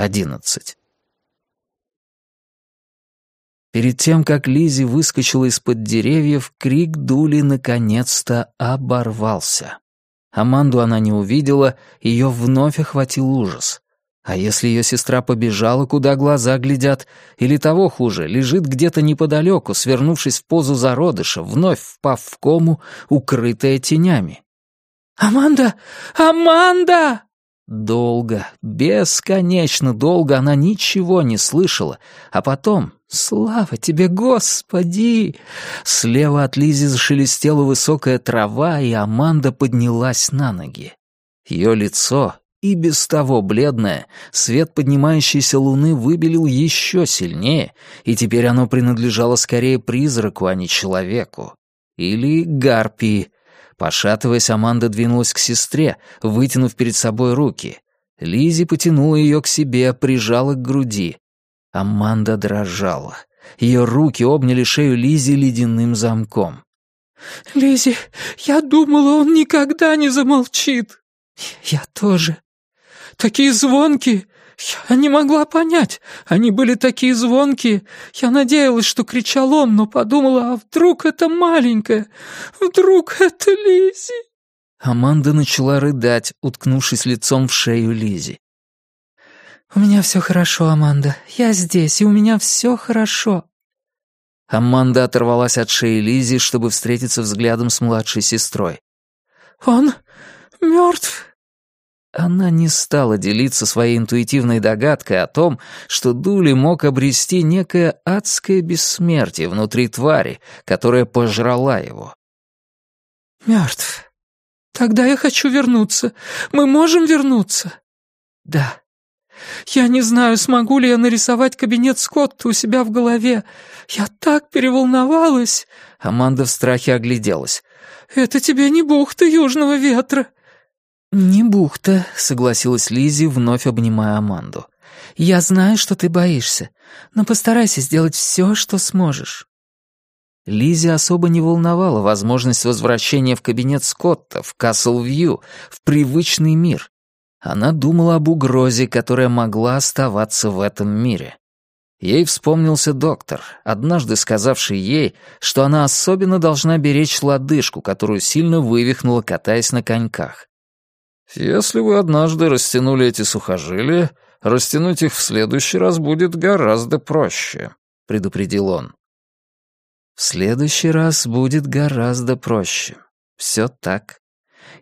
11. Перед тем, как Лизи выскочила из-под деревьев, крик Дули наконец-то оборвался. Аманду она не увидела, ее вновь охватил ужас. А если ее сестра побежала, куда глаза глядят, или того хуже, лежит где-то неподалеку, свернувшись в позу зародыша, вновь впав в кому, укрытая тенями? «Аманда! Аманда!» Долго, бесконечно долго она ничего не слышала, а потом «Слава тебе, Господи!» Слева от Лизи зашелестела высокая трава, и Аманда поднялась на ноги. Ее лицо, и без того бледное, свет поднимающейся луны выбелил еще сильнее, и теперь оно принадлежало скорее призраку, а не человеку. Или гарпии. Пошатываясь, Аманда двинулась к сестре, вытянув перед собой руки. Лизи потянула ее к себе, прижала к груди. Аманда дрожала. Ее руки обняли шею Лизи ледяным замком. «Лизи, я думала, он никогда не замолчит». «Я тоже», Такие звонкие! Я не могла понять. Они были такие звонкие. Я надеялась, что кричал он, но подумала, а вдруг это маленькая? Вдруг это Лизи? Аманда начала рыдать, уткнувшись лицом в шею Лизи. «У меня все хорошо, Аманда. Я здесь, и у меня все хорошо». Аманда оторвалась от шеи Лизи, чтобы встретиться взглядом с младшей сестрой. «Он мертв?» Она не стала делиться своей интуитивной догадкой о том, что Дули мог обрести некое адское бессмертие внутри твари, которая пожрала его. «Мертв. Тогда я хочу вернуться. Мы можем вернуться?» «Да». «Я не знаю, смогу ли я нарисовать кабинет Скотта у себя в голове. Я так переволновалась!» Аманда в страхе огляделась. «Это тебе не бухта южного ветра. «Не бухта», — согласилась Лизи, вновь обнимая Аманду. «Я знаю, что ты боишься, но постарайся сделать все, что сможешь». Лизи особо не волновала возможность возвращения в кабинет Скотта, в Касл-Вью, в привычный мир. Она думала об угрозе, которая могла оставаться в этом мире. Ей вспомнился доктор, однажды сказавший ей, что она особенно должна беречь лодыжку, которую сильно вывихнула, катаясь на коньках. Если вы однажды растянули эти сухожилия, растянуть их в следующий раз будет гораздо проще», — предупредил он. «В следующий раз будет гораздо проще. Все так».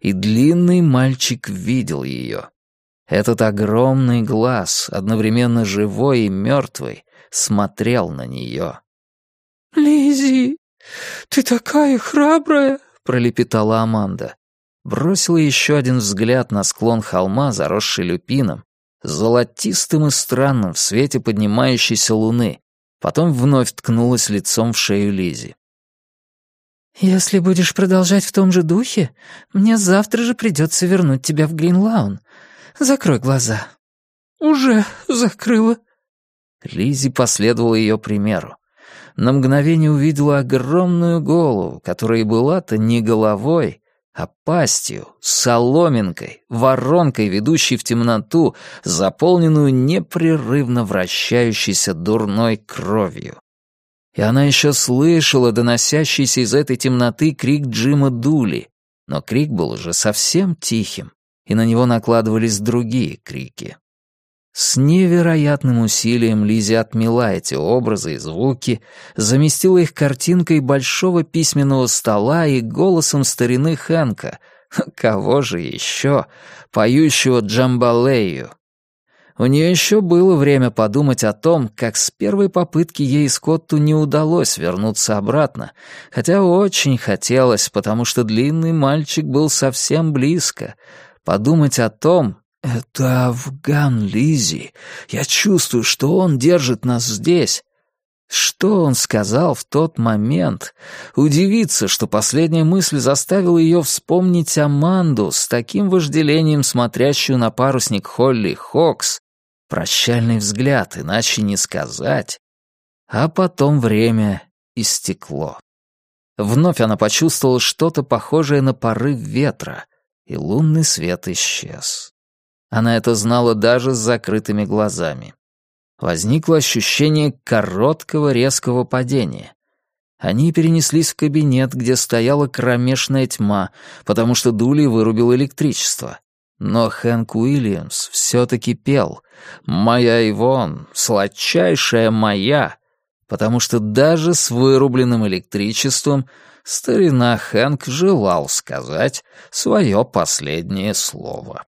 И длинный мальчик видел ее. Этот огромный глаз, одновременно живой и мертвый, смотрел на нее. Лизи, ты такая храбрая!» — пролепетала Аманда бросила еще один взгляд на склон холма, заросший люпином, золотистым и странным в свете поднимающейся луны, потом вновь ткнулась лицом в шею Лизи. «Если будешь продолжать в том же духе, мне завтра же придется вернуть тебя в Гринлаун. Закрой глаза». «Уже закрыла». Лизи последовала ее примеру. На мгновение увидела огромную голову, которая была-то не головой, а пастью, соломинкой, воронкой, ведущей в темноту, заполненную непрерывно вращающейся дурной кровью. И она еще слышала доносящийся из этой темноты крик Джима Дули, но крик был уже совсем тихим, и на него накладывались другие крики. С невероятным усилием Лизи отмела эти образы и звуки, заместила их картинкой большого письменного стола и голосом старины Хэнка, кого же еще, поющего джамбалею. У нее еще было время подумать о том, как с первой попытки ей Скотту не удалось вернуться обратно, хотя очень хотелось, потому что длинный мальчик был совсем близко, подумать о том, «Это Афган Лизи. Я чувствую, что он держит нас здесь». Что он сказал в тот момент? Удивиться, что последняя мысль заставила ее вспомнить Аманду с таким вожделением, смотрящую на парусник Холли Хокс. Прощальный взгляд, иначе не сказать. А потом время истекло. Вновь она почувствовала что-то похожее на порыв ветра, и лунный свет исчез. Она это знала даже с закрытыми глазами. Возникло ощущение короткого резкого падения. Они перенеслись в кабинет, где стояла кромешная тьма, потому что Дули вырубил электричество. Но Хэнк Уильямс все-таки пел «Моя Ивон, сладчайшая моя», потому что даже с вырубленным электричеством старина Хэнк желал сказать свое последнее слово.